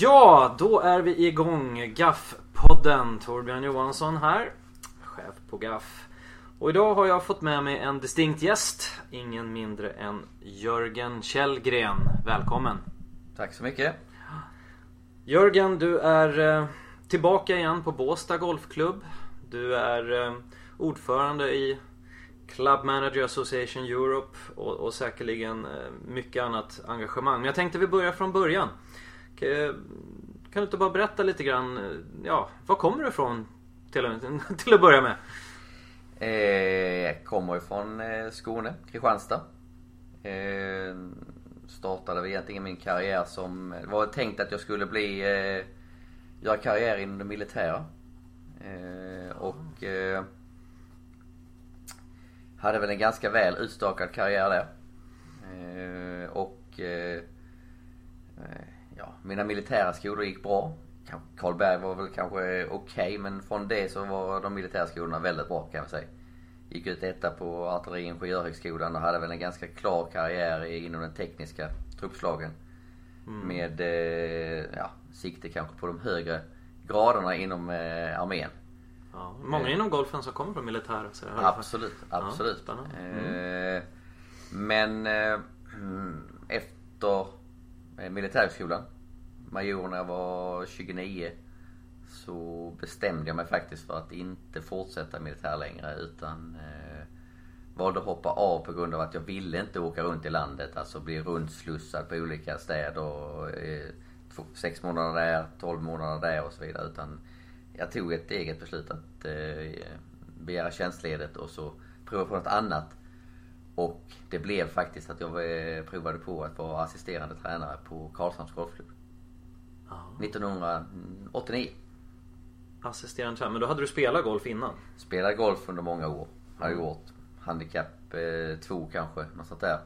Ja, då är vi igång. GAF-podden. Torbjörn Johansson här. Chef på GAF. Och idag har jag fått med mig en distinkt gäst. Ingen mindre än Jörgen Källgren. Välkommen. Tack så mycket. Jörgen, du är eh, tillbaka igen på Båstad Golfklubb. Du är eh, ordförande i Club Manager Association Europe och, och säkerligen eh, mycket annat engagemang. Men jag tänkte vi börjar från början. Eh, kan du inte bara berätta lite grann, eh, ja, var kommer du ifrån till, till att börja med? Eh, jag kommer ifrån Skåne, Kristianstad. Startade egentligen min karriär som, det var tänkt att jag skulle bli, göra karriär inom det militära. Och hade väl en ganska väl utstakad karriär där. Och ja, mina militära skolor gick bra. Karlberg var väl kanske okej okay, men från det så var de militära skolorna väldigt bra kan jag säga. Gick ut etta på Artilleriingenjörhögskolan och hade väl en ganska klar karriär inom den tekniska truppslagen. Mm. Med eh, ja, sikte kanske på de högre graderna inom eh, armén. Ja, många eh. inom golfen som kommer från militären. Absolut, absolut. Ja, mm. eh, men eh, efter Eh, militärhögskolan major när jag var 29 så bestämde jag mig faktiskt för att inte fortsätta militär längre utan eh, valde att hoppa av på grund av att jag ville inte åka runt i landet. Alltså bli runtslussad på olika städer. Och, eh, sex månader där, 12 månader där och så vidare. Utan jag tog ett eget beslut att eh, begära tjänstledigt och så prova på något annat. Och det blev faktiskt att jag eh, provade på att vara assisterande tränare på Karlshamns Golfklubb. 1989. Assisterande tränare. Men då hade du spelat golf innan? Spelat golf under många år. Har mm. gjort. Handikapp 2 eh, kanske, något sånt där.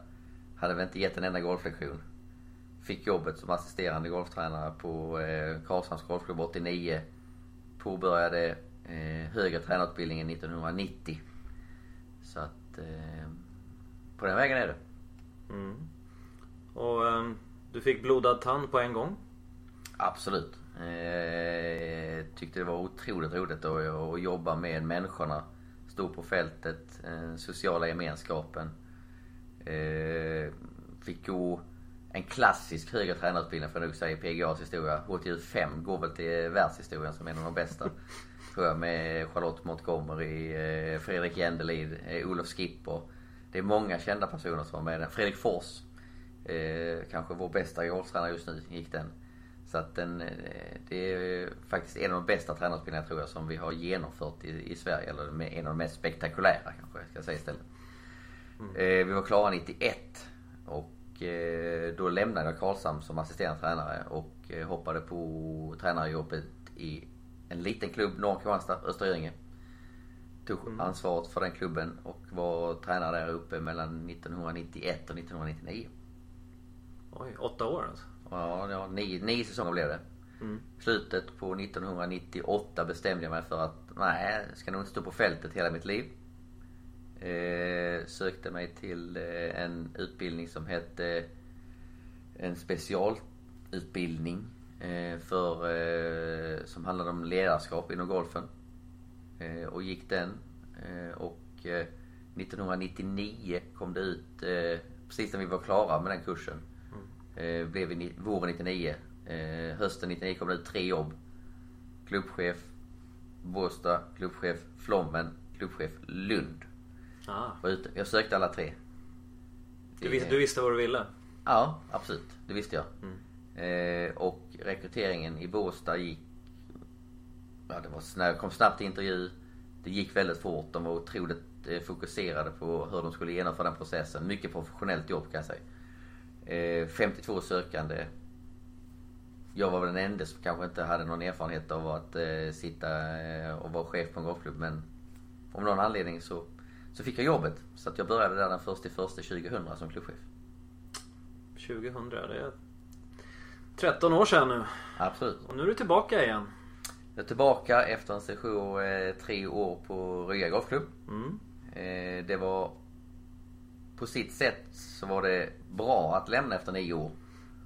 Hade väl inte gett en enda golflektion. Fick jobbet som assisterande golftränare på eh, Karlshamns Golfklubb 89. Påbörjade eh, högre tränarutbildningen 1990. Så att eh, på den vägen är det. Mm. Och eh, du fick blodad tand på en gång? Absolut. Eh, tyckte det var otroligt roligt att, att jobba med människorna. Stå på fältet, eh, sociala gemenskapen. Eh, fick gå en klassisk högre tränarutbildning får jag nog säga i PGAs historia. HTU 5 går väl till världshistorien som en av de bästa. Tror jag med Charlotte Montgomery, eh, Fredrik Jändelid, eh, Olof Skipper. Det är många kända personer som var med. Fredrik Fors. Eh, kanske vår bästa golftränare just nu gick den. Så att den, eh, det är faktiskt en av de bästa tränarutbildningarna tror jag som vi har genomfört i, i Sverige. Eller en av de mest spektakulära kanske jag ska säga istället. Mm. Eh, vi var klara 91 och eh, då lämnade jag Karlshamn som assisterande tränare och hoppade på tränarjobbet i en liten klubb norr om Kristianstad, Östergöinge. Tog mm. ansvaret för den klubben och var tränare där uppe mellan 1991 och 1999. Oj, åtta år alltså? Ja, ja nio, nio säsonger blev det. Mm. Slutet på 1998 bestämde jag mig för att nej, jag ska nog inte stå på fältet hela mitt liv. Eh, sökte mig till eh, en utbildning som hette eh, en specialutbildning eh, för, eh, som handlade om ledarskap inom golfen. Eh, och gick den. och 1999 kom det ut, precis när vi var klara med den kursen, Eh, blev i våren 99. Eh, hösten 99 kom det ut tre jobb. Klubbchef Båstad, klubbchef Flommen, klubbchef Lund. Ah. Jag sökte alla tre. Du visste, du visste vad du ville? Ja, absolut. Det visste jag. Mm. Eh, och rekryteringen i Båstad gick... Ja, det var snabbt, kom snabbt till intervju. Det gick väldigt fort. De var otroligt eh, fokuserade på hur de skulle genomföra den processen. Mycket professionellt jobb kan jag säga. 52 eh, sökande. Jag var väl den enda som kanske inte hade någon erfarenhet av att eh, sitta och vara chef på en golfklubb. Men av någon anledning så, så fick jag jobbet. Så att jag började där den första första 2000 som klubbchef. 2000, det är 13 år sedan nu. Absolut. Och nu är du tillbaka igen. Jag är tillbaka efter en session, tre år på Rya Golfklubb. Mm. Det var på sitt sätt så var det bra att lämna efter nio år.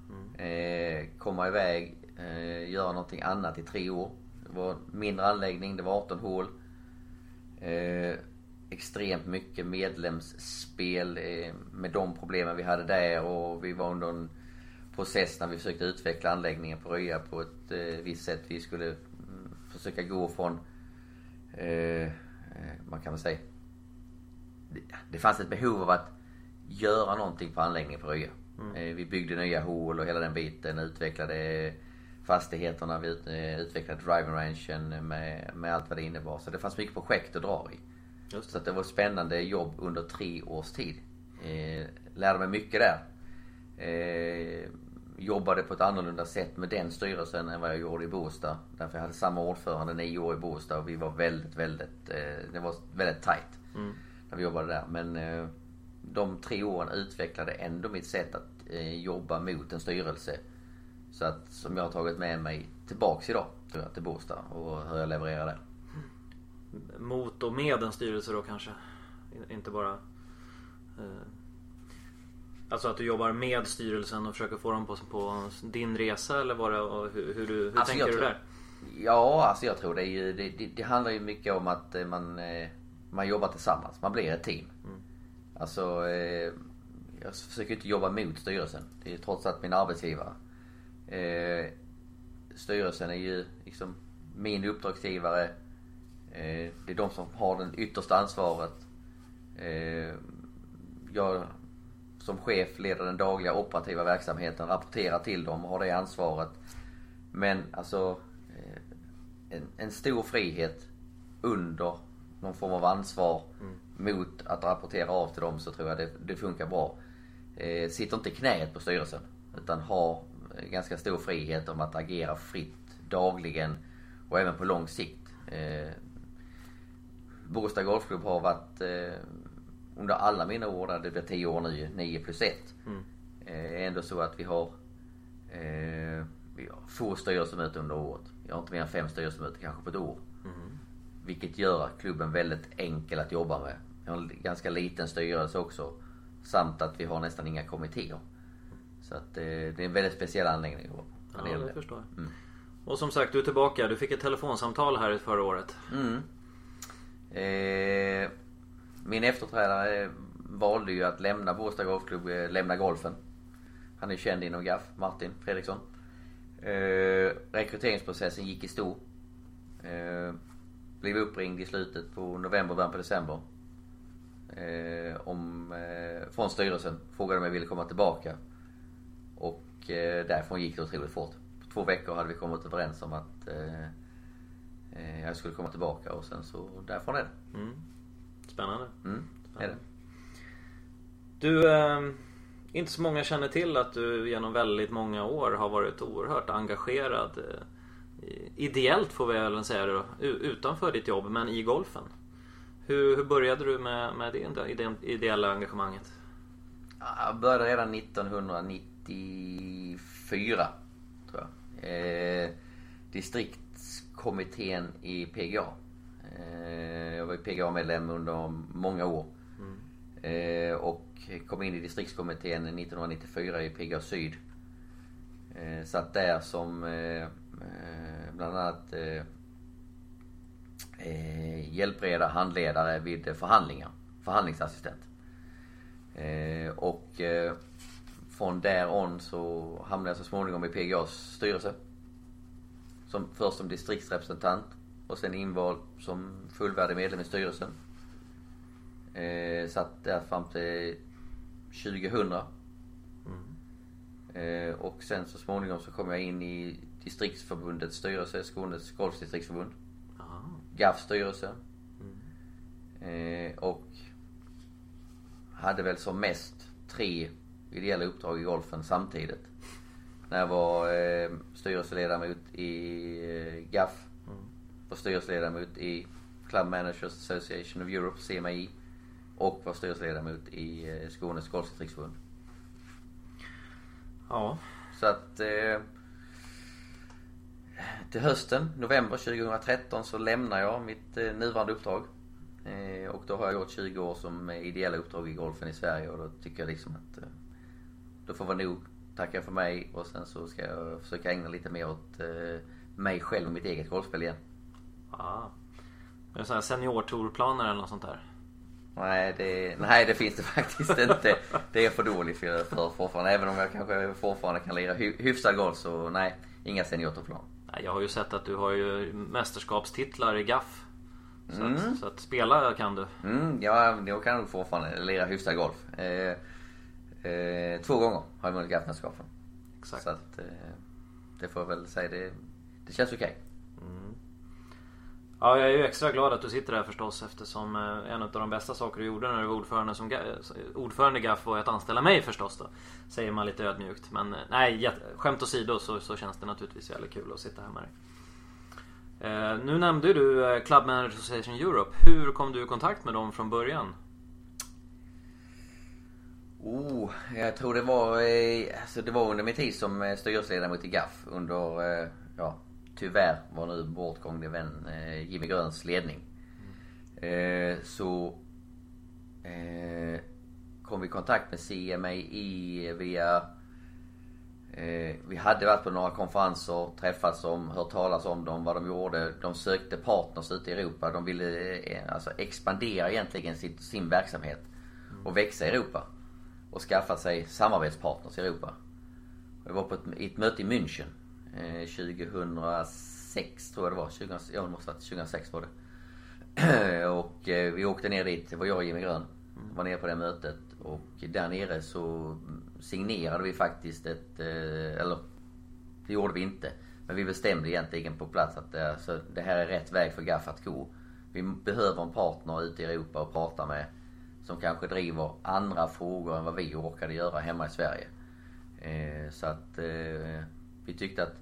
Mm. Eh, komma iväg eh, göra någonting annat i tre år. Det var mindre anläggning, det var 18 hål. Eh, extremt mycket medlemsspel eh, med de problemen vi hade där och vi var under en process när vi försökte utveckla anläggningen på Röja på ett eh, visst sätt. Vi skulle försöka gå från, eh, eh, man kan väl säga, det, det fanns ett behov av att göra någonting på anläggningen på Röja. Mm. Eh, vi byggde nya hål och hela den biten, utvecklade fastigheterna, vi utvecklade driving ranchen med, med allt vad det innebar. Så det fanns mycket projekt att dra i. Just. Så att det var ett spännande jobb under tre års tid. Eh, lärde mig mycket där. Eh, jobbade på ett annorlunda sätt med den styrelsen än vad jag gjorde i Båstad. Därför jag hade samma ordförande nio år i Båstad och vi var väldigt, väldigt, eh, det var väldigt tight. Mm. När vi jobbade där. Men eh, de tre åren utvecklade ändå mitt sätt att eh, jobba mot en styrelse. Så att, som jag har tagit med mig tillbaks idag, tror jag, till Båstad och hur jag levererar där mot och med en styrelse då kanske. Inte bara eh, Alltså att du jobbar med styrelsen och försöker få dem på, på din resa eller vad det, hur, hur, hur alltså tänker du där? Ja, alltså jag tror det, är ju, det, det, det, handlar ju mycket om att eh, man, eh, man jobbar tillsammans. Man blir ett team. Mm. Alltså, eh, jag försöker inte jobba mot styrelsen. Det är trots allt min arbetsgivare. Styrelsen är ju liksom min uppdragsgivare det är de som har det yttersta ansvaret. Jag som chef leder den dagliga operativa verksamheten, rapporterar till dem och har det ansvaret. Men alltså eh, en, en stor frihet under någon form av ansvar mm. mot att rapportera av till dem så tror jag det, det funkar bra. Eh, sitter inte knät på styrelsen utan har ganska stor frihet om att agera fritt dagligen och även på lång sikt. Eh, Båstad Golfklubb har varit eh, under alla mina år, där det blir 10 år nu, 9 plus 1. Mm. Eh, ändå så att vi har, eh, vi har få styrelsemöten under året. Vi har inte mer än fem styrelsemöten kanske på ett år. Mm. Vilket gör klubben väldigt enkel att jobba med. Vi har en ganska liten styrelse också. Samt att vi har nästan inga kommittéer. Så att eh, det är en väldigt speciell anläggning att jobba på. Ja, det förstår jag. Mm. Och som sagt, du är tillbaka. Du fick ett telefonsamtal här förra året. Mm. Eh, min efterträdare eh, valde ju att lämna Båstad Golfklubb, eh, lämna golfen. Han är känd inom GAF, Martin Fredriksson. Eh, rekryteringsprocessen gick i stå. Eh, blev uppringd i slutet på november, början på december. Eh, om, eh, från styrelsen. Frågade om jag ville komma tillbaka. Och eh, därifrån gick det otroligt fort. På två veckor hade vi kommit överens om att eh, Eh, jag skulle komma tillbaka och sen så därifrån är det. Mm. Spännande. Mm, är det. Du, eh, inte så många känner till att du genom väldigt många år har varit oerhört engagerad eh, ideellt får vi väl säga det då, utanför ditt jobb men i golfen. Hur, hur började du med, med det, det ideella engagemanget? Jag började redan 1994 tror jag. Eh, distrikt kommittén i PGA. Eh, jag var PGA-medlem under många år. Mm. Eh, och kom in i distriktskommittén 1994 i PGA Syd. Eh, satt där som bland annat hjälpreda, handledare vid förhandlingar. Förhandlingsassistent. Och från där on så hamnade jag så småningom i PGAs styrelse. Som, först som distriktsrepresentant och sen invald som fullvärdig medlem i styrelsen. Eh, satt där fram till 2000. Mm. Eh, och sen så småningom så kom jag in i distriktsförbundets styrelse, Skånes golfdistriktsförbund. GAFs styrelse. Mm. Eh, och hade väl som mest tre ideella uppdrag i golfen samtidigt. När jag var eh, styrelseledamot i eh, GAF. Var styrelseledamot i Club Managers Association of Europe, CMI. Och var styrelseledamot i eh, Skånes Golfdistriktsförbund. Ja. Så att eh, till hösten, november 2013 så lämnar jag mitt eh, nuvarande uppdrag. Eh, och då har jag gått 20 år som ideella uppdrag i golfen i Sverige och då tycker jag liksom att eh, då får vara nog tackar för mig och sen så ska jag försöka ägna lite mer åt eh, mig själv och mitt eget golfspel igen. Ah. Är det sådana seniortourplaner eller något sånt där? Nej det, nej, det finns det faktiskt inte. Det är för dåligt för, för fortfarande. Även om jag kanske fortfarande kan lira hyfsad golf så nej, inga seniortourplaner. Jag har ju sett att du har ju mästerskapstitlar i gaff. Så, mm. att, så att spela kan du. Mm, ja, jag kan fortfarande lira hyfsad golf. Eh, eh, två gånger har jag vunnit gaffmästerskapen. Exakt. Så att, eh, det får jag väl säga, det, det känns okej. Okay. Ja, jag är ju extra glad att du sitter här förstås eftersom eh, en av de bästa saker du gjorde när du var ordförande, som, eh, ordförande i GAF var att anställa mig förstås då. Säger man lite ödmjukt. Men eh, nej, skämt åsido så, så känns det naturligtvis jävligt kul att sitta här med dig. Eh, nu nämnde du Club Manager Association Europe. Hur kom du i kontakt med dem från början? Oh, jag tror det var, alltså det var under min tid som styrelseledamot i GAF under, ja, tyvärr var nu bortgångne vän eh, Jimmy Gröns ledning. Eh, så eh, kom vi i kontakt med CMI via Eh, vi hade varit på några konferenser, träffats om, hört talas om dem, vad de gjorde. De sökte partners ute i Europa. De ville eh, alltså expandera egentligen sin, sin verksamhet och växa i Europa. Och skaffa sig samarbetspartners i Europa. Jag var på ett, ett möte i München 2006 tror jag det var. 20, ja, det måste varit 2006 var det. och eh, vi åkte ner dit. Det var jag och Jimmy Grön. Var nere på det mötet. Och där nere så signerade vi faktiskt ett, eh, eller det gjorde vi inte. Men vi bestämde egentligen på plats att alltså, det här är rätt väg för GAF att gå. Vi behöver en partner ute i Europa att prata med. Som kanske driver andra frågor än vad vi orkade göra hemma i Sverige. Eh, så att eh, vi tyckte att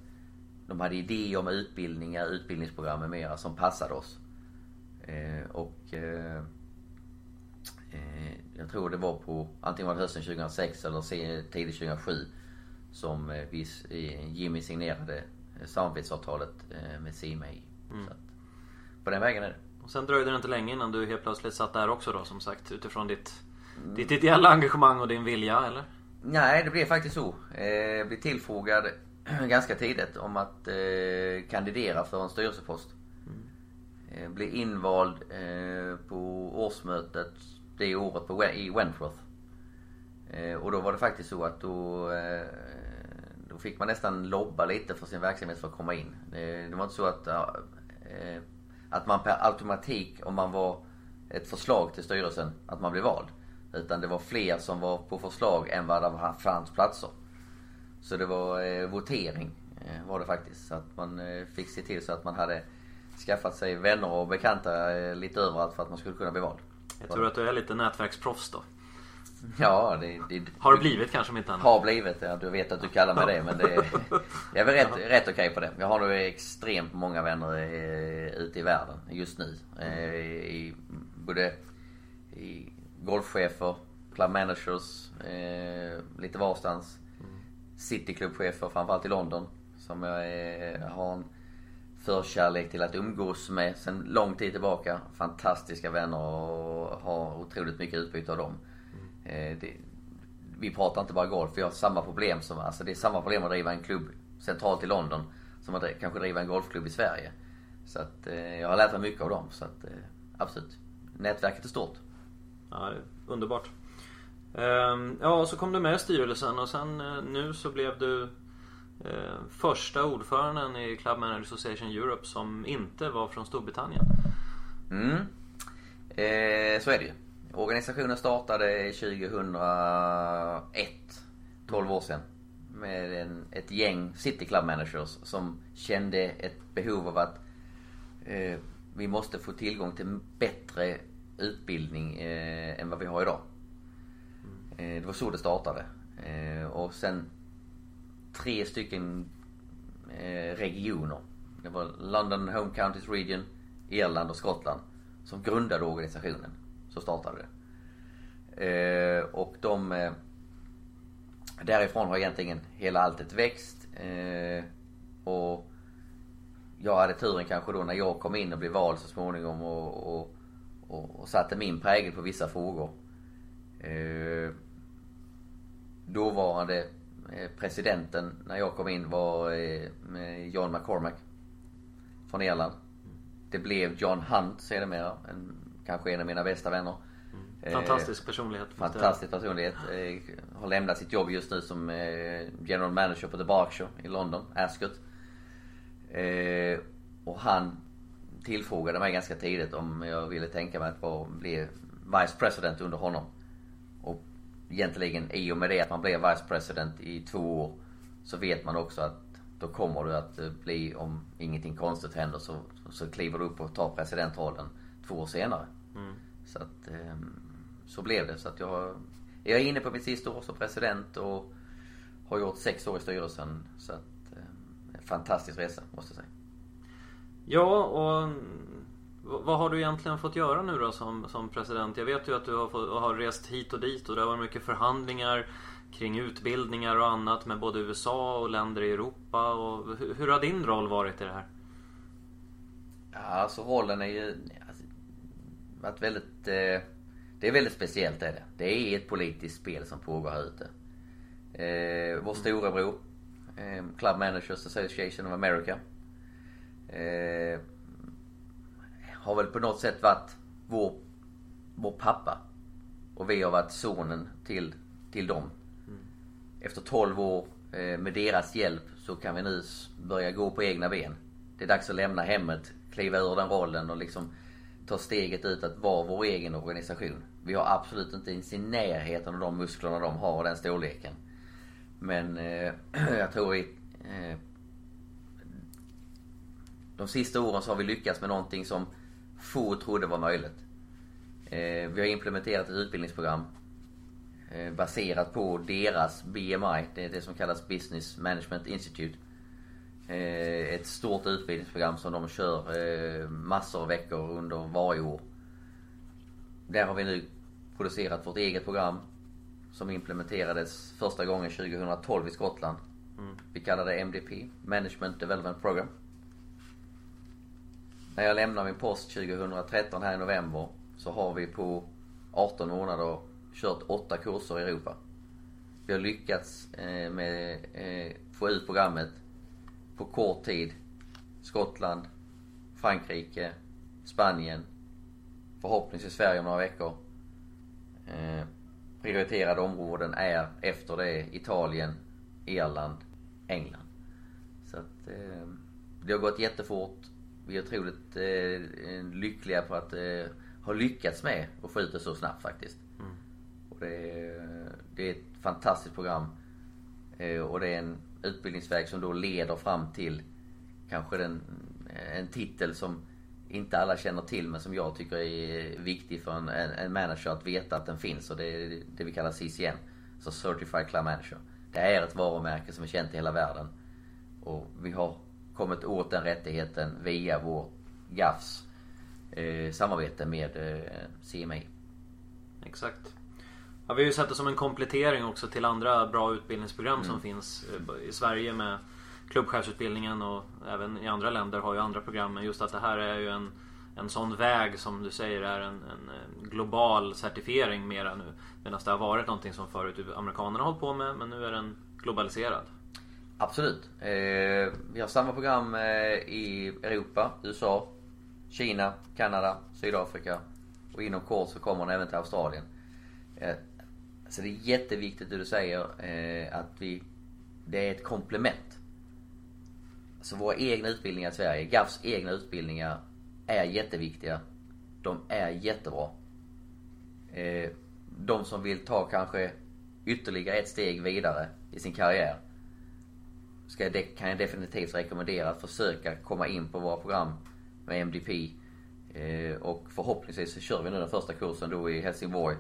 de hade idéer om utbildningar, utbildningsprogram med mera som passade oss. och Eh, jag tror det var på, antingen var det hösten 2006 eller tidigt 2007 som eh, vi, eh, Jimmy signerade samarbetsavtalet med CMI. Mm. på den vägen är det. Och sen dröjde det inte länge innan du helt plötsligt satt där också då som sagt utifrån ditt, mm. ditt ideella engagemang och din vilja eller? Nej det blev faktiskt så. Jag blev tillfrågad ganska tidigt om att kandidera för en styrelsepost. Mm. Blev invald på årsmötet det året på, i Wentworth. Eh, och då var det faktiskt så att då, eh, då fick man nästan lobba lite för sin verksamhet för att komma in. Det, det var inte så att, eh, att man per automatik, om man var ett förslag till styrelsen, att man blev vald. Utan det var fler som var på förslag än vad det fanns platser. Så det var eh, votering eh, var det faktiskt. Så att man eh, fick se till så att man hade skaffat sig vänner och bekanta lite överallt för att man skulle kunna bli vald. Jag tror att du är lite nätverksproffs då. Ja, det, det, Har det blivit kanske om inte annat? Har blivit, ja, du vet att du kallar mig det men det, jag är väl rätt, rätt okej okay på det. Jag har nog extremt många vänner eh, ute i världen just nu. Eh, i, både i golfchefer, club managers, eh, lite varstans. Cityklubbchefer, framförallt i London. Som jag eh, har en förkärlek till att umgås med sen lång tid tillbaka. Fantastiska vänner och har otroligt mycket utbyte av dem. Mm. Det, vi pratar inte bara golf, vi har samma problem som, alltså det är samma problem att driva en klubb centralt i London som att kanske driva en golfklubb i Sverige. Så att eh, jag har lärt mig mycket av dem. Så att eh, absolut. Nätverket är stort. Ja, det är underbart. Ehm, ja, så kom du med i styrelsen och sen eh, nu så blev du eh, första ordföranden i Club Manager Association Europe som inte var från Storbritannien. Mm. Eh, så är det ju. Organisationen startade 2001, 12 år sedan. Med en, ett gäng City Club Managers som kände ett behov av att eh, vi måste få tillgång till bättre utbildning eh, än vad vi har idag. Eh, det var så det startade. Eh, och sen tre stycken eh, regioner. Det var London Home Counties Region, Irland och Skottland som grundade organisationen. Så startade det. Och de... Därifrån har egentligen hela alltet växt. Och jag hade turen kanske då när jag kom in och blev vald så småningom och, och, och, och satte min prägel på vissa frågor. Eh, dåvarande presidenten när jag kom in var John McCormack från Irland. Det blev John Hunt sedermera. En, kanske en av mina bästa vänner. Mm. Fantastisk personlighet. Fantastisk personlighet. Har lämnat sitt jobb just nu som general manager på The Berkshire i London, Ascot. Och han tillfrågade mig ganska tidigt om jag ville tänka mig att bli vice president under honom. Egentligen i och med det att man blev vice president i två år så vet man också att då kommer du att bli, om ingenting konstigt händer, så, så kliver du upp och tar presidentrollen två år senare. Mm. Så att, ehm, så blev det. Så att jag, jag är inne på mitt sista år som president och har gjort sex år i styrelsen. Så att, en ehm, fantastisk resa måste jag säga. Ja, och vad har du egentligen fått göra nu då som, som president? Jag vet ju att du har, fått, har rest hit och dit och det har varit mycket förhandlingar kring utbildningar och annat med både USA och länder i Europa. Och hur, hur har din roll varit i det här? Ja, alltså rollen är ju alltså, varit väldigt... Eh, det är väldigt speciellt är det. Det är ett politiskt spel som pågår här ute. Eh, vår storebror, eh, Club Managers Association of America eh, har väl på något sätt varit vår, vår pappa. Och vi har varit sonen till, till dem. Mm. Efter 12 år eh, med deras hjälp så kan vi nu börja gå på egna ben. Det är dags att lämna hemmet, kliva ur den rollen och liksom ta steget ut att vara vår egen organisation. Vi har absolut inte ens i närheten av de musklerna de har och den storleken. Men eh, jag tror i, eh, de sista åren så har vi lyckats med någonting som få trodde var möjligt. Eh, vi har implementerat ett utbildningsprogram eh, baserat på deras BMI, det är det som kallas Business Management Institute. Eh, ett stort utbildningsprogram som de kör massor av veckor under varje år. Där har vi nu producerat vårt eget program som implementerades första gången 2012 i Skottland. Mm. Vi kallar det MDP, Management Development Program. När jag lämnar min post 2013 här i november så har vi på 18 månader kört 8 kurser i Europa. Vi har lyckats eh, med eh, få ut programmet på kort tid. Skottland, Frankrike, Spanien, förhoppningsvis Sverige om några veckor. Eh, prioriterade områden är efter det Italien, Irland, England. Så att eh, det har gått jättefort vi är otroligt eh, lyckliga på att eh, ha lyckats med att få ut det så snabbt faktiskt. Mm. Och det, är, det är ett fantastiskt program. Eh, och det är en utbildningsväg som då leder fram till kanske den, en titel som inte alla känner till men som jag tycker är viktig för en, en manager att veta att den finns. Och det är det vi kallar CCN. Så Certified Club Manager. Det är ett varumärke som är känt i hela världen. Och vi har kommit åt den rättigheten via vår GAFs eh, samarbete med eh, CMA. Exakt. Ja, vi har ju sett det som en komplettering också till andra bra utbildningsprogram mm. som finns eh, i Sverige med klubbchefsutbildningen och även i andra länder har ju andra program. Men just att det här är ju en, en sån väg som du säger är en, en global certifiering mera nu. Medan det har varit någonting som förut amerikanerna har hållit på med men nu är den globaliserad. Absolut. Eh, vi har samma program eh, i Europa, USA, Kina, Kanada, Sydafrika och inom kort så kommer den även till Australien. Eh, så det är jätteviktigt det du säger eh, att vi, det är ett komplement. Så våra egna utbildningar i Sverige, GAFs egna utbildningar är jätteviktiga. De är jättebra. Eh, de som vill ta kanske ytterligare ett steg vidare i sin karriär ska det, kan jag definitivt rekommendera att försöka komma in på våra program med MDP. Eh, och förhoppningsvis så kör vi nu den första kursen då i Helsingborg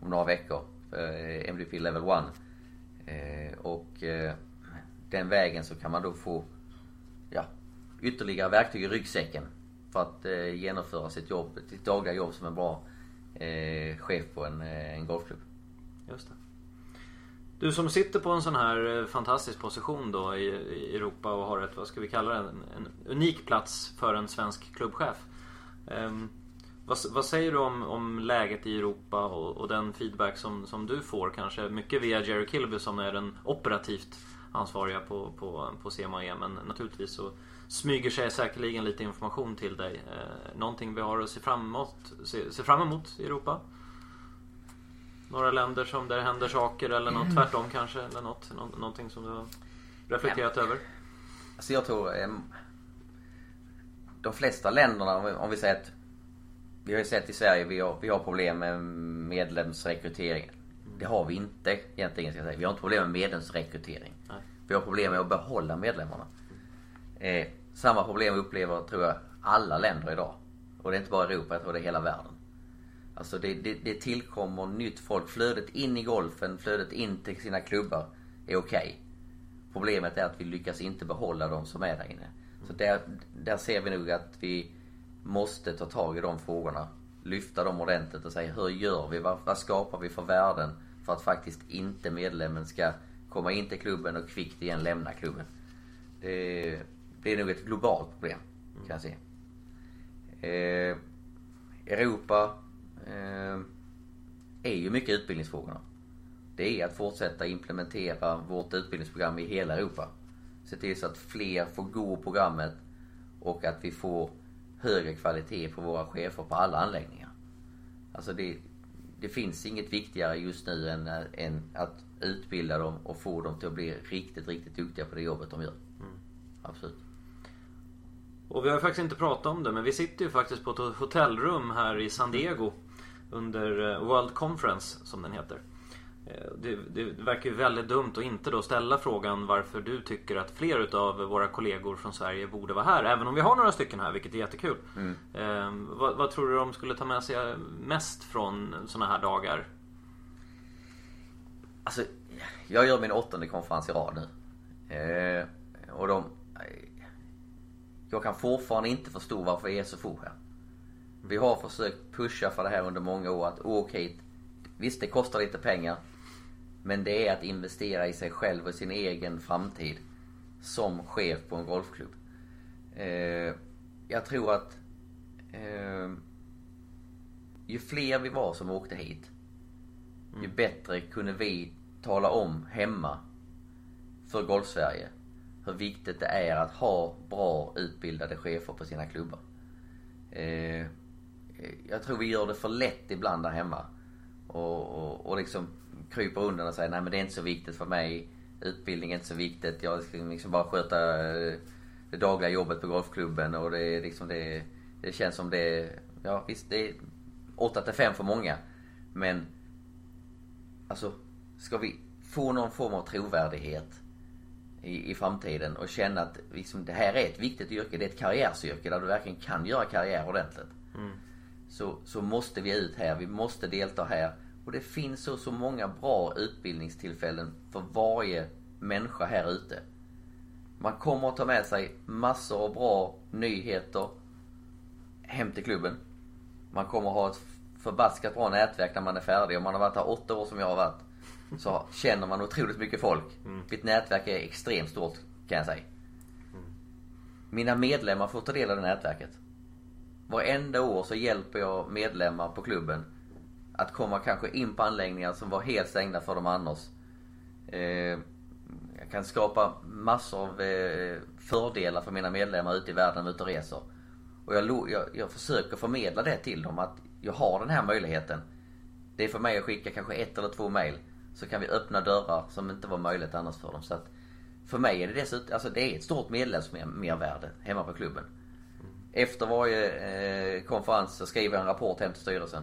om några veckor. Eh, MDP Level 1. Eh, och eh, den vägen så kan man då få ja, ytterligare verktyg i ryggsäcken för att eh, genomföra sitt jobb, sitt dagliga jobb som en bra eh, chef på en, en golfklubb. Just det. Du som sitter på en sån här eh, fantastisk position då i, Europa och har ett, vad ska vi kalla det, en, en unik plats för en svensk klubbchef. Um, vad, vad, säger du om, om läget i Europa och, och, den feedback som, som du får? Kanske mycket via Jerry Kilby som är den operativt ansvariga på, på, på CMAE. Men naturligtvis så smyger sig säkerligen lite information till dig. Eh, någonting vi har att se fram emot, se, se fram emot i Europa? Några länder som där det händer saker eller något tvärtom kanske? Eller något, nå, någonting som du har reflekterat ja. över? Alltså jag tror eh, de flesta länderna, om vi säger att vi har ju sett i Sverige, vi har, vi har problem med medlemsrekryteringen. Det har vi inte egentligen ska jag säga. Vi har inte problem med medlemsrekrytering. Nej. Vi har problem med att behålla medlemmarna. Eh, samma problem upplever, tror jag, alla länder idag. Och det är inte bara Europa, jag tror det är hela världen. Alltså det, det, det tillkommer nytt folk. Flödet in i golfen, flödet in till sina klubbar är okej. Okay. Problemet är att vi lyckas inte behålla de som är där inne. Så där, där ser vi nog att vi måste ta tag i de frågorna. Lyfta dem ordentligt och säga hur gör vi? Vad, vad skapar vi för värden för att faktiskt inte medlemmen ska komma in till klubben och kvickt igen lämna klubben. Det, det är nog ett globalt problem kan jag se. Eh, Europa eh, är ju mycket utbildningsfrågorna. Det är att fortsätta implementera vårt utbildningsprogram i hela Europa. Se till så att fler får gå programmet och att vi får högre kvalitet på våra chefer på alla anläggningar. Alltså det, det finns inget viktigare just nu än, än att utbilda dem och få dem till att bli riktigt, riktigt duktiga på det jobbet de gör. Mm. Absolut. Och vi har faktiskt inte pratat om det men vi sitter ju faktiskt på ett hotellrum här i San Diego under eh, World Conference som den heter. Eh, det, det, verkar ju väldigt dumt att inte då ställa frågan varför du tycker att fler utav våra kollegor från Sverige borde vara här. Även om vi har några stycken här, vilket är jättekul. Mm. Eh, vad, vad, tror du de skulle ta med sig mest från sådana här dagar? Alltså, jag gör min åttonde konferens i rad nu. Eh, och de... Jag kan fortfarande inte förstå varför är så få här. Vi har försökt pusha för det här under många år att okej, okay, visst det kostar lite pengar. Men det är att investera i sig själv och sin egen framtid som chef på en golfklubb. Eh, jag tror att eh, ju fler vi var som åkte hit, ju mm. bättre kunde vi tala om hemma för Golfsverige hur viktigt det är att ha bra utbildade chefer på sina klubbar. Eh, jag tror vi gör det för lätt ibland där hemma. Och, och, och liksom kryper undan och säger nej men det är inte så viktigt för mig. Utbildning är inte så viktigt. Jag ska liksom bara sköta eh, det dagliga jobbet på golfklubben och det är liksom det, det känns som det, ja visst det är 8 till 5 för många. Men alltså, ska vi få någon form av trovärdighet i, i framtiden och känna att liksom, det här är ett viktigt yrke. Det är ett karriärsyrke där du verkligen kan göra karriär ordentligt. Mm. Så, så måste vi ut här. Vi måste delta här. Och det finns så, så många bra utbildningstillfällen för varje människa här ute. Man kommer att ta med sig massor av bra nyheter hem till klubben. Man kommer att ha ett förbaskat bra nätverk när man är färdig. Om man har varit här åtta år som jag har varit så känner man otroligt mycket folk. Mm. Mitt nätverk är extremt stort kan jag säga. Mm. Mina medlemmar får ta del av det nätverket. Varenda år så hjälper jag medlemmar på klubben att komma kanske in på anläggningar som var helt stängda för dem annars. Eh, jag kan skapa massor av eh, fördelar för mina medlemmar ute i världen, ute och reser. Och jag, jag, jag försöker förmedla det till dem att jag har den här möjligheten. Det är för mig att skicka kanske ett eller två mail. Så kan vi öppna dörrar som inte var möjligt annars för dem. Så att för mig är det dessutom, alltså det är ett stort medlemsmervärde hemma på klubben. Efter varje eh, konferens så skriver jag en rapport hem till styrelsen.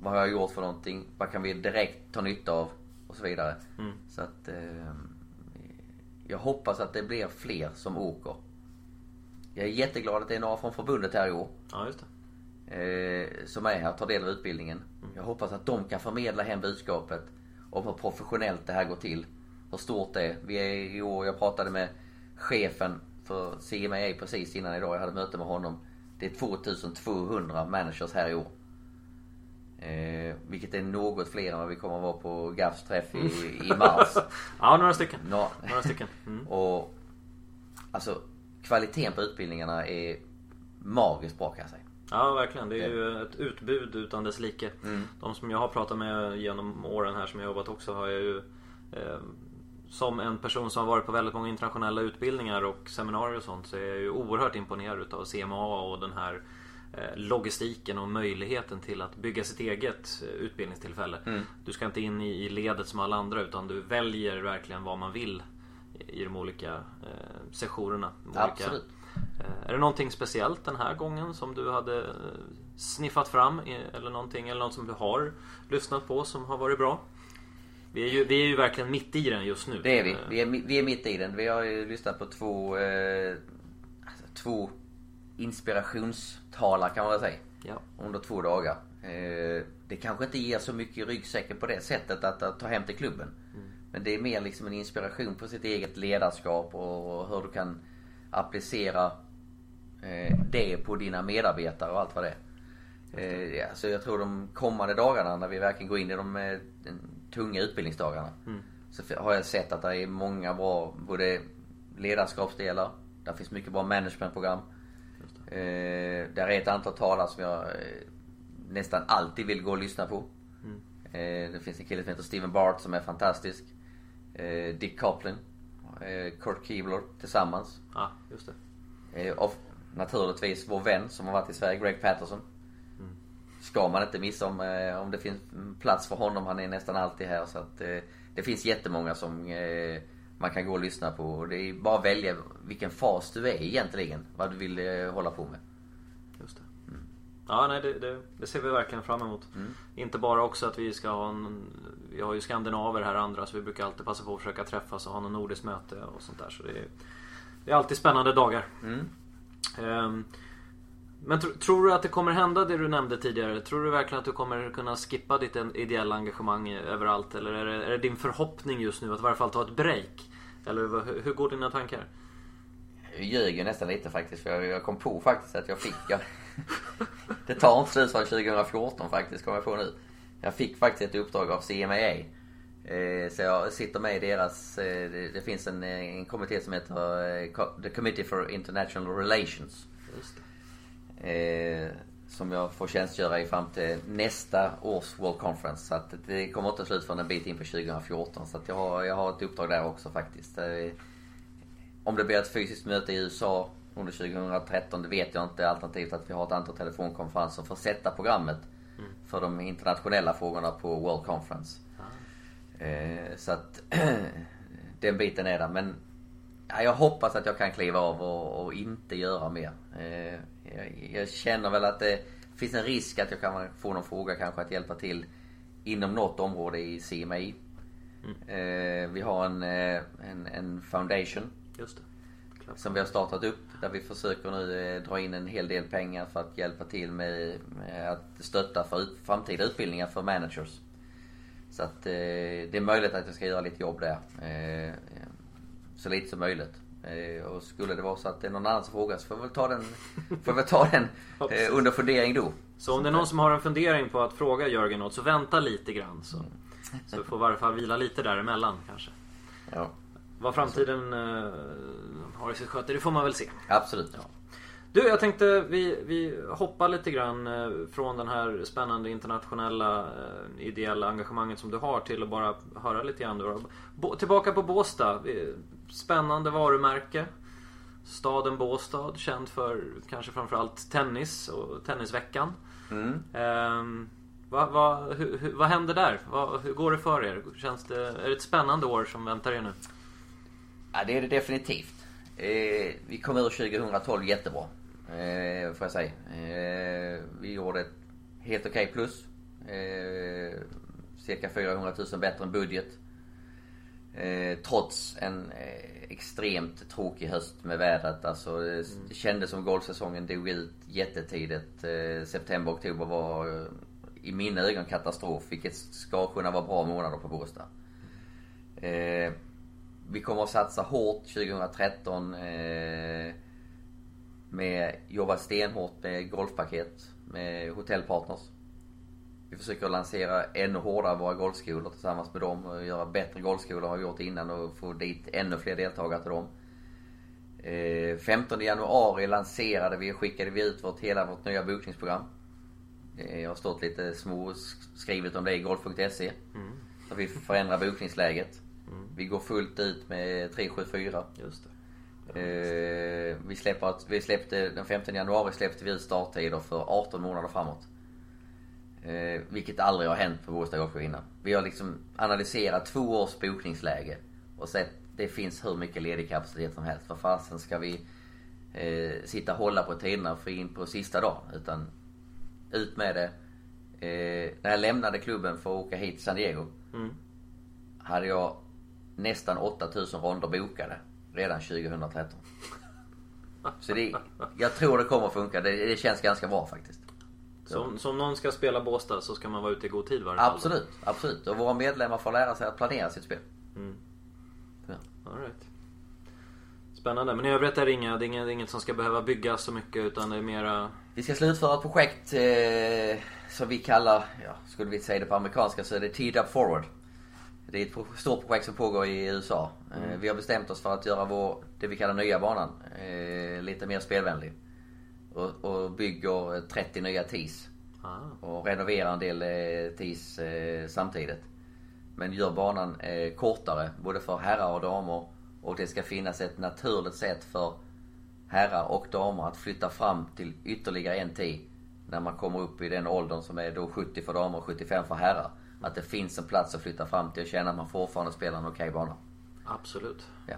Vad har jag gjort för någonting? Vad kan vi direkt ta nytta av? Och så vidare. Mm. Så att eh, jag hoppas att det blir fler som åker. Jag är jätteglad att det är några från förbundet här i år. Ja, just det. Eh, som är här och tar del av utbildningen. Mm. Jag hoppas att de kan förmedla hem budskapet om hur professionellt det här går till. Hur stort det är. Vi är i år, jag pratade med chefen för CMA precis innan idag. Jag hade möte med honom. Det är 2200 managers här i år. Eh, vilket är något fler än vad vi kommer att vara på GAFs träff i, i mars. ja, några stycken. Nå några stycken. Mm. och Alltså kvaliteten på utbildningarna är magiskt bra kan jag säga. Ja verkligen. Det är ju ett utbud utan dess like. Mm. De som jag har pratat med genom åren här som jag jobbat också har jag ju eh, som en person som har varit på väldigt många internationella utbildningar och seminarier och sånt så är jag ju oerhört imponerad utav CMA och den här eh, logistiken och möjligheten till att bygga sitt eget eh, utbildningstillfälle. Mm. Du ska inte in i ledet som alla andra utan du väljer verkligen vad man vill i de olika eh, sessionerna. De olika, Absolut. Eh, Är det någonting speciellt den här gången som du hade sniffat fram eller någonting eller något som du har lyssnat på som har varit bra? Vi är ju, vi är ju verkligen mitt i den just nu. Det är vi. Eh, Vi är, vi är mitt i den. Vi har ju lyssnat på två, eh, alltså, två inspirationstalar kan man väl säga. Ja. Under två dagar. Eh, det kanske inte ger så mycket i ryggsäcken på det sättet att, att ta hem till klubben. Men det är mer liksom en inspiration på sitt eget ledarskap och hur du kan applicera eh, det på dina medarbetare och allt vad det är. Eh, ja, så jag tror de kommande dagarna när vi verkligen går in i de eh, den tunga utbildningsdagarna. Så f- har jag sett att det är många bra både ledarskapsdelar. Där finns mycket bra managementprogram. Eh, där är ett antal talare som jag eh, nästan alltid vill gå och lyssna på. Eh, det finns en kille som heter Steven Bart som är fantastisk. Eh, Dick Coplin. Eh, Kurt Keebler tillsammans. Ja, just det. Eh, och naturligtvis vår vän som har varit i Sverige, Greg Patterson. Ska man inte missa om, eh, om det finns plats för honom. Han är nästan alltid här. Så att, eh, det finns jättemånga som eh, man kan gå och lyssna på. Och det är bara att välja vilken fas du är i egentligen. Vad du vill hålla på med. Just det. Ja, nej, det, det, det ser vi verkligen fram emot. Inte bara också att vi ska ha en... Vi har ju skandinaver här andra så vi brukar alltid passa på att försöka träffas och ha något nordiskt möte och sånt där. Så det är, det är alltid spännande dagar. Ehm, men tro, tror du att det kommer hända det du nämnde tidigare? Tror du verkligen att du kommer kunna skippa ditt ideella engagemang överallt? Eller är det, är det din förhoppning just nu att i varje fall ta ett break? Eller hur, hur går dina tankar? Jag ljög ju nästan lite faktiskt för jag, jag kom på faktiskt att jag fick... Jag, det tar inte slut förrän 2014 faktiskt, kommer jag på nu. Jag fick faktiskt ett uppdrag av CMAA. Eh, så jag sitter med i deras... Eh, det, det finns en, en kommitté som heter eh, The Committee for International Relations. Just det. Eh, som jag får tjänstgöra i fram till nästa års World Conference. Så att det kommer inte slut förrän en bit in på 2014. Så att jag, har, jag har ett uppdrag där också faktiskt. Om det blir ett fysiskt möte i USA under 2013, det vet jag inte. Alternativt att vi har ett antal telefonkonferenser för att sätta programmet för de internationella frågorna på World Conference. Eh, så att den biten är där. Men ja, jag hoppas att jag kan kliva av och, och inte göra mer. Eh, jag, jag känner väl att det finns en risk att jag kan få någon fråga kanske att hjälpa till inom något område i CMI. Eh, vi har en, eh, en, en foundation Just det. Klart. som vi har startat upp där vi försöker nu dra in en hel del pengar för att hjälpa till med, med att stötta för ut, framtida utbildningar för managers. Så att eh, det är möjligt att jag ska göra lite jobb där. Så lite som möjligt. Eh, och skulle det vara så att det är någon annan som frågar så får jag väl ta den, får väl ta den eh, under fundering då. Så om det är någon som har en fundering på att fråga Jörgen något så vänta lite grann. Så, så vi får i varje fall vila lite däremellan kanske. Ja, Vad framtiden eh, har i sitt sköte, det får man väl se. absolut. Ja. Du, jag tänkte vi, vi hoppar lite grann eh, från den här spännande internationella eh, ideella engagemanget som du har till att bara höra lite grann. Tillbaka på Båstad. Spännande varumärke. Staden Båstad, känd för kanske framförallt tennis och Tennisveckan. Mm. Ehm, vad, vad, hur, vad händer där? Vad, hur går det för er? Känns det, är det ett spännande år som väntar er nu? Ja, det är det definitivt. Eh, vi kom ur 2012 jättebra. Eh, får jag säga. Eh, vi gjorde ett helt okej plus. Eh, cirka 400 000 bättre än budget. Eh, trots en eh, extremt tråkig höst med vädret. Alltså, det det kändes som golfsäsongen dog ut jättetidigt. Eh, september, oktober var i mina ögon katastrof. Vilket ska kunna vara bra månader på Båstad. Vi kommer att satsa hårt 2013. Eh, med jobba stenhårt med golfpaket med hotellpartners. Vi försöker lansera ännu hårdare våra golfskolor tillsammans med dem och göra bättre golfskolor än vi har gjort innan och få dit ännu fler deltagare till dem. Eh, 15 januari lanserade vi och skickade vi ut vårt, hela vårt nya bokningsprogram. Eh, jag har stått lite små skrivit om det i golf.se. Mm. Så vi förändrar bokningsläget. Mm. Vi går fullt ut med 374. Just det. Eh, vi, släpper vi släppte, den 15 januari släppte vi ut starttider för 18 månader framåt. Eh, vilket aldrig har hänt på Båstad Golfklubb innan. Vi har liksom analyserat två års bokningsläge och sett det finns hur mycket ledig kapacitet som helst. För fasen ska vi eh, sitta och hålla på tiderna för in på sista dagen. Utan ut med det. Eh, när jag lämnade klubben för att åka hit till San Diego. Mm. Hade jag nästan 8000 ronder bokade redan 2013. Så det, jag tror det kommer att funka. Det, det känns ganska bra faktiskt. Så, om någon ska spela Båstad så ska man vara ute i god tid varje Absolut, fall. absolut. Och våra medlemmar får lära sig att planera sitt spel. Mm. Ja. All right. Spännande. Men i övrigt är det, inga, det är inget, inget som ska behöva byggas så mycket utan det är mera... Vi ska slutföra ett projekt eh, som vi kallar, ja, skulle vi säga det på amerikanska så är det Teed Up Forward. Det är ett stort projekt som pågår i USA. Eh, mm. Vi har bestämt oss för att göra vår, det vi kallar nya banan, eh, lite mer spelvänlig. Och, och bygger 30 nya tees. Ah. Och renoverar en del eh, tees samtidigt. Men gör banan kortare, både för herrar och damer. Och det ska finnas ett naturligt sätt för herrar och damer att flytta fram till ytterligare en tee. När man kommer upp i den åldern som är då 70 för damer och 75 för herrar. Att det finns en plats att flytta fram till och känna att man fortfarande spelar en okej bana. Absolut. Ja.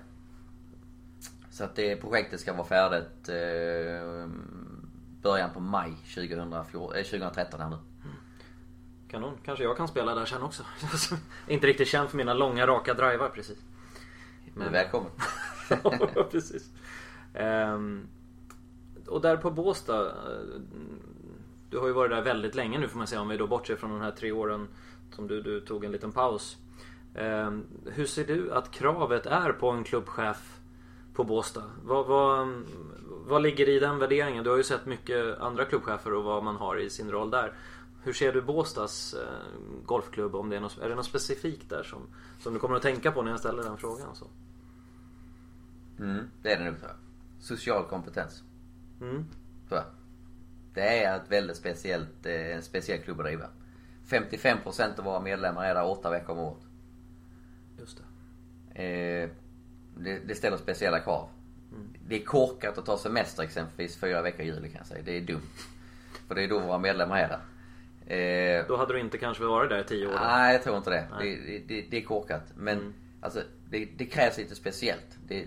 Så att det projektet ska vara färdigt eh, början på maj 2014, eh, 2013 här nu. Kanon. Kanske jag kan spela där sen också. inte riktigt känd för mina långa raka drivar precis. Men... Välkommen. ja, precis. Um, och där på Båstad. Eh, du har ju varit där väldigt länge nu får man säga om vi då bortser från de här tre åren som du, du tog en liten paus. Eh, hur ser du att kravet är på en klubbchef på Båstad? Vad, vad, vad ligger i den värderingen? Du har ju sett mycket andra klubbchefer och vad man har i sin roll där. Hur ser du Båstads eh, golfklubb? Om det är, något, är det något specifikt där som, som du kommer att tänka på när jag ställer den frågan? Så? Mm, det är det nog. Social kompetens. Mm. Jag. Det är ett väldigt speciellt, eh, en speciell klubb att driva. 55% av våra medlemmar är där åtta veckor om året. Eh, det, det, ställer speciella krav. Mm. Det är korkat att ta semester exempelvis fyra veckor i juli kan jag säga. Det är dumt. För det är då våra medlemmar är där. Eh, då hade du inte kanske varit där i tio år? Då? Nej, jag tror inte det. Det, det, det, är korkat. Men mm. alltså, det, det, krävs lite speciellt. Det,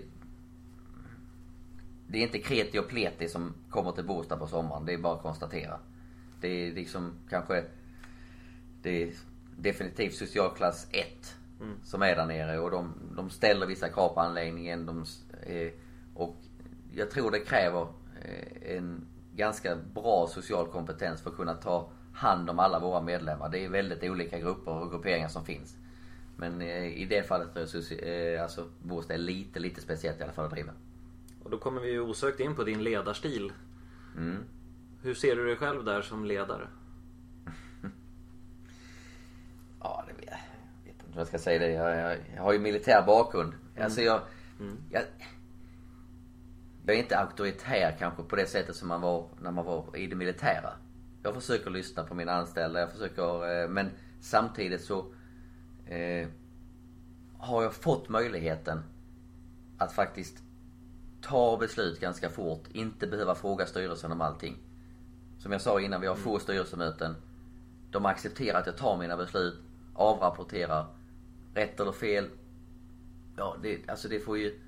det är inte kreti och pleti som kommer till Båstad på sommaren. Det är bara att konstatera. Det är liksom kanske det är definitivt socialklass 1 mm. som är där nere och de, de ställer vissa krav på anläggningen. De, eh, och jag tror det kräver eh, en ganska bra social kompetens för att kunna ta hand om alla våra medlemmar. Det är väldigt olika grupper och grupperingar som finns. Men eh, i det fallet är eh, alltså Båstad är lite, lite speciellt i alla fall att driva. Och då kommer vi ju osökt in på din ledarstil. Mm. Hur ser du dig själv där som ledare? Ja, det vet jag. Vad jag ska säga. Det. Jag, jag, jag har ju militär bakgrund. Mm. Alltså jag, mm. jag... Jag är inte auktoritär kanske på det sättet som man var när man var i det militära. Jag försöker lyssna på mina anställda. Jag försöker, eh, men samtidigt så eh, har jag fått möjligheten att faktiskt ta beslut ganska fort. Inte behöva fråga styrelsen om allting. Som jag sa innan, vi har få mm. styrelsemöten. De accepterar att jag tar mina beslut avrapporterar. Rätt eller fel. Ja, det, alltså det får ju...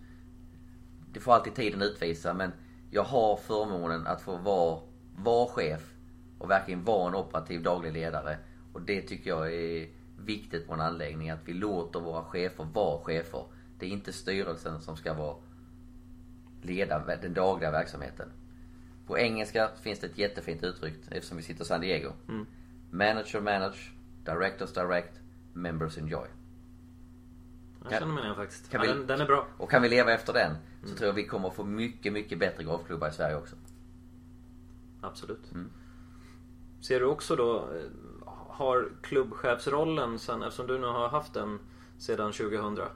Det får alltid tiden utvisa men jag har förmånen att få vara, vara chef och verkligen vara en operativ daglig ledare. Och det tycker jag är viktigt på en anläggning. Att vi låter våra chefer vara chefer. Det är inte styrelsen som ska vara leda den dagliga verksamheten. På engelska finns det ett jättefint uttryck eftersom vi sitter i San Diego. Mm. Manager manage, Directors Direct, Members Enjoy. Jag känner mig den faktiskt. Kan ja, vi, den, den, är bra. Och kan vi leva efter den så mm. tror jag vi kommer få mycket, mycket bättre golfklubbar i Sverige också. Absolut. Mm. Ser du också då, eh, har klubbchefsrollen sen, eftersom du nu har haft den sedan 2000. Eh,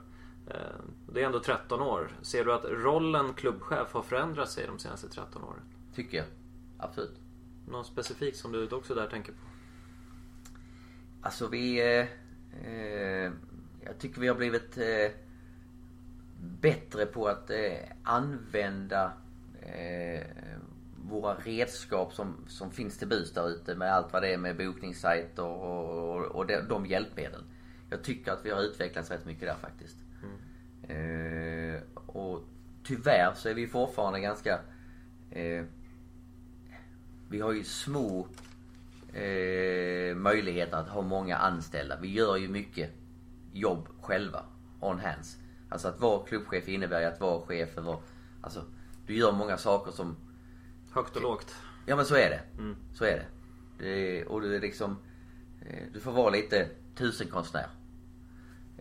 det är ändå 13 år. Ser du att rollen klubbchef har förändrats sig de senaste 13 åren? Tycker jag. Absolut. Något specifikt som du också där tänker på? Alltså vi... Eh, eh, jag tycker vi har blivit eh, bättre på att eh, använda eh, våra redskap som, som finns till buds där ute med allt vad det är med bokningssajter och, och, och de, de hjälpmedel. Jag tycker att vi har utvecklats rätt mycket där faktiskt. Mm. Eh, och tyvärr så är vi fortfarande ganska... Eh, vi har ju små eh, möjligheter att ha många anställda. Vi gör ju mycket jobb själva, on hands. Alltså att vara klubbchef innebär ju att vara chef över... Alltså, du gör många saker som... Högt och lågt. Ja men så är det. Mm. Så är det. det. Och du är liksom... Eh, du får vara lite tusenkonstnär.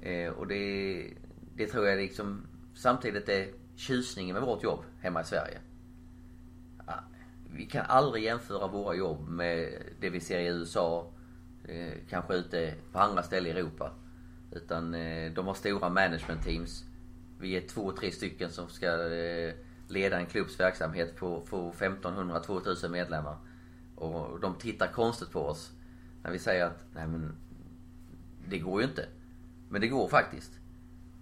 Eh, och det, det tror jag liksom samtidigt är tjusningen med vårt jobb hemma i Sverige. Vi kan aldrig jämföra våra jobb med det vi ser i USA, eh, kanske ute på andra ställen i Europa. Utan eh, de har stora management teams. Vi är två, tre stycken som ska eh, leda en klubbs verksamhet på, på 1500-2000 medlemmar. Och de tittar konstigt på oss när vi säger att nej men det går ju inte. Men det går faktiskt.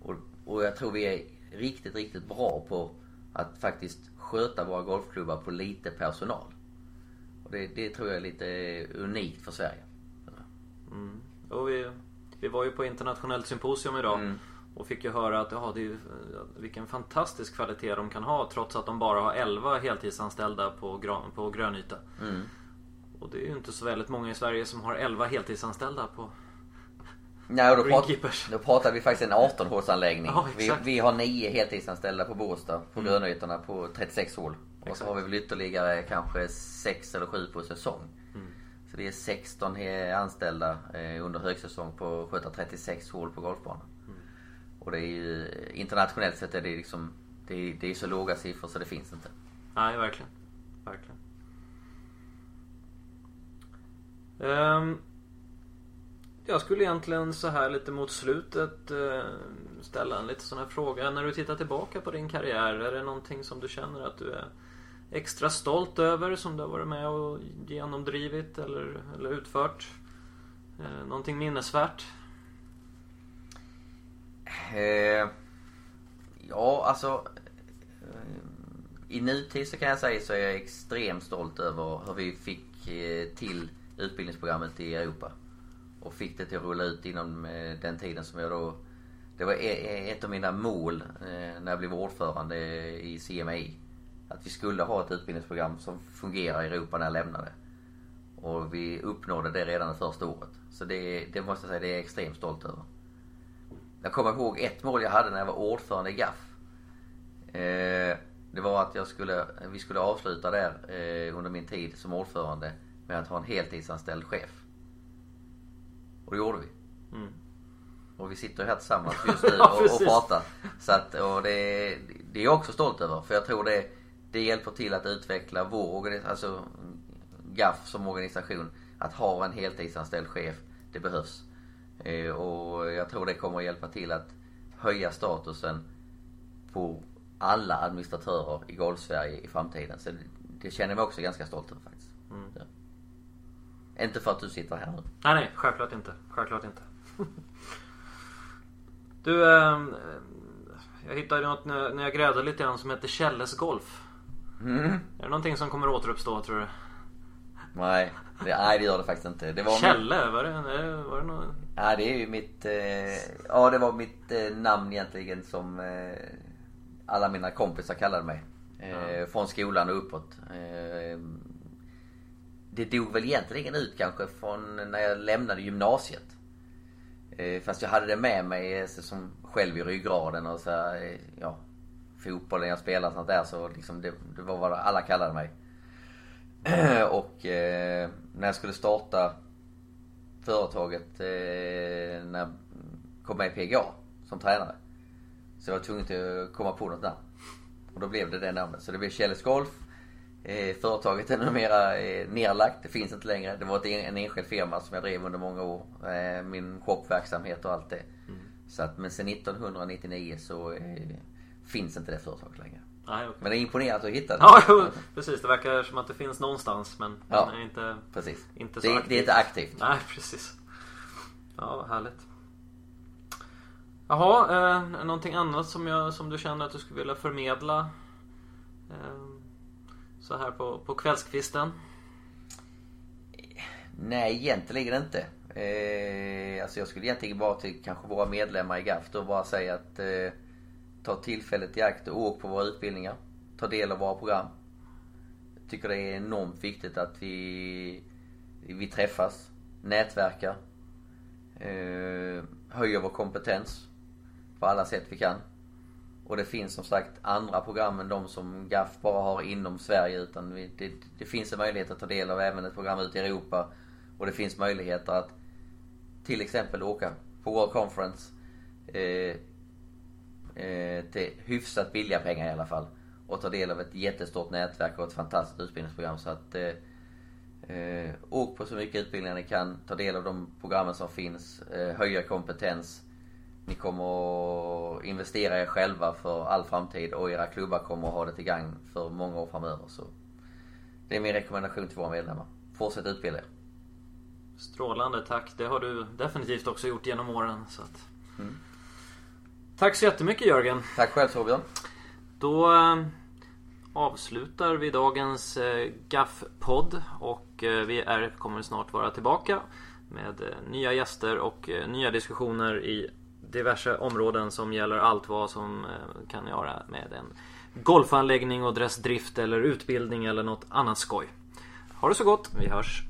Och, och jag tror vi är riktigt, riktigt bra på att faktiskt sköta våra golfklubbar på lite personal. Och det, det tror jag är lite eh, unikt för Sverige. Mm. Och vi, vi var ju på internationellt symposium idag. Mm. Och fick ju höra att ja, det är, vilken fantastisk kvalitet de kan ha trots att de bara har 11 heltidsanställda på, grön, på grönyta. Mm. Och det är ju inte så väldigt många i Sverige som har 11 heltidsanställda på Nej, och då, prat, då pratar vi faktiskt en 18-hålsanläggning. Ja, vi, vi har 9 heltidsanställda på Båstad på mm. grönytorna på 36 hål. Och exakt. så har vi väl ytterligare kanske 6 eller 7 på säsong. Mm. Så vi är 16 anställda eh, under högsäsong på att sköta 36 hål på golfbanan. Och det är ju, internationellt sett är det liksom, det är, det är så låga siffror så det finns inte. Nej, verkligen. Verkligen. Um, jag skulle egentligen så här lite mot slutet uh, ställa en lite sån här fråga. När du tittar tillbaka på din karriär, är det någonting som du känner att du är extra stolt över som du har varit med och genomdrivit eller, eller utfört? Eh, någonting minnesvärt? Eh, ja, alltså. Eh, I nutid så kan jag säga så är jag extremt stolt över hur vi fick eh, till utbildningsprogrammet i Europa. Och fick det till att rulla ut inom eh, den tiden som jag då... Det var e-, e-, ett av mina mål eh, när jag blev ordförande i CMI. Att vi skulle ha ett utbildningsprogram som fungerar i Europa när jag lämnade. Och vi uppnådde det redan det första året. Så det, det måste jag säga, det är jag extremt stolt över. Jag kommer ihåg ett mål jag hade när jag var ordförande i GAF. Eh, det var att jag skulle, vi skulle avsluta där eh, under min tid som ordförande med att ha en heltidsanställd chef. Och det gjorde vi. Mm. Och vi sitter här tillsammans just nu och, och pratar. Så att, och det, det är jag också stolt över. För jag tror det, det hjälper till att utveckla vår organisation, alltså GAF som organisation. Att ha en heltidsanställd chef, det behövs. Eh, och jag tror det kommer att hjälpa till att höja statusen på alla administratörer i Golfsverige i framtiden. Så det känner jag mig också ganska stolt över faktiskt. Mm. Ja. Inte för att du sitter här nu. Nej, nej, självklart inte. Självklart inte. du, eh, jag hittade något när jag grävde lite grann som heter Källes Golf. Mm. Är det någonting som kommer återuppstå tror du? Nej, det, nej det gör det faktiskt inte. Det var Kjelle, min... var det, var det något? Ja det är ju mitt, eh, ja det var mitt eh, namn egentligen som eh, alla mina kompisar kallade mig. Eh, ja. Från skolan och uppåt. Eh, det dog väl egentligen ut kanske från när jag lämnade gymnasiet. Eh, fast jag hade det med mig som själv i ryggraden och så ja, fotbollen jag spelade och sånt där så liksom det, det var vad alla kallade mig. och eh, när jag skulle starta företaget eh, när jag kom med i PGA som tränare. Så jag var tvungen att komma på något namn. Och då blev det det namnet. Så det blev Kjelles Golf. Eh, företaget är numera eh, nerlagt. Det finns inte längre. Det var ett, en enskild firma som jag drev under många år. Eh, min shopverksamhet och allt det. Mm. Så att, men sen 1999 så eh, finns inte det företaget längre. Nej, okay. Men det är imponerande att du hittade Ja, jo, precis. Det verkar som att det finns någonstans men Ja. det är inte, Precis. inte så det, aktivt. det är inte aktivt. Nej, precis. Ja, härligt. Jaha, eh, någonting annat som, jag, som du känner att du skulle vilja förmedla? Eh, så här på, på kvällskvisten? Nej, egentligen inte. Eh, alltså jag skulle egentligen bara till kanske våra medlemmar i GAFT och bara säga att eh, ta tillfället i akt och åk på våra utbildningar. Ta del av våra program. Jag tycker det är enormt viktigt att vi, vi träffas, nätverkar, eh, höjer vår kompetens på alla sätt vi kan. Och det finns som sagt andra program än de som GAF bara har inom Sverige utan vi, det, det finns en möjlighet att ta del av även ett program ute i Europa. Och det finns möjligheter att till exempel åka på World Conference eh, eh, till hyfsat billiga pengar i alla fall. Och ta del av ett jättestort nätverk och ett fantastiskt utbildningsprogram. Så att eh, eh, åk på så mycket utbildningar ni kan. Ta del av de programmen som finns. Eh, höja kompetens. Ni kommer att investera er själva för all framtid och era klubbar kommer att ha det till gagn för många år framöver. Så det är min rekommendation till våra medlemmar. Fortsätt utbilda er. Strålande, tack. Det har du definitivt också gjort genom åren. Så att... Mm. Tack så jättemycket Jörgen. Tack själv Torbjörn. Då eh, avslutar vi dagens eh, GAF-podd och eh, vi är, kommer snart vara tillbaka med nya gäster och nya diskussioner i diverse områden som gäller allt vad som kan göra med en golfanläggning och dess drift eller utbildning eller något annat skoj. Ha det så gott, vi hörs!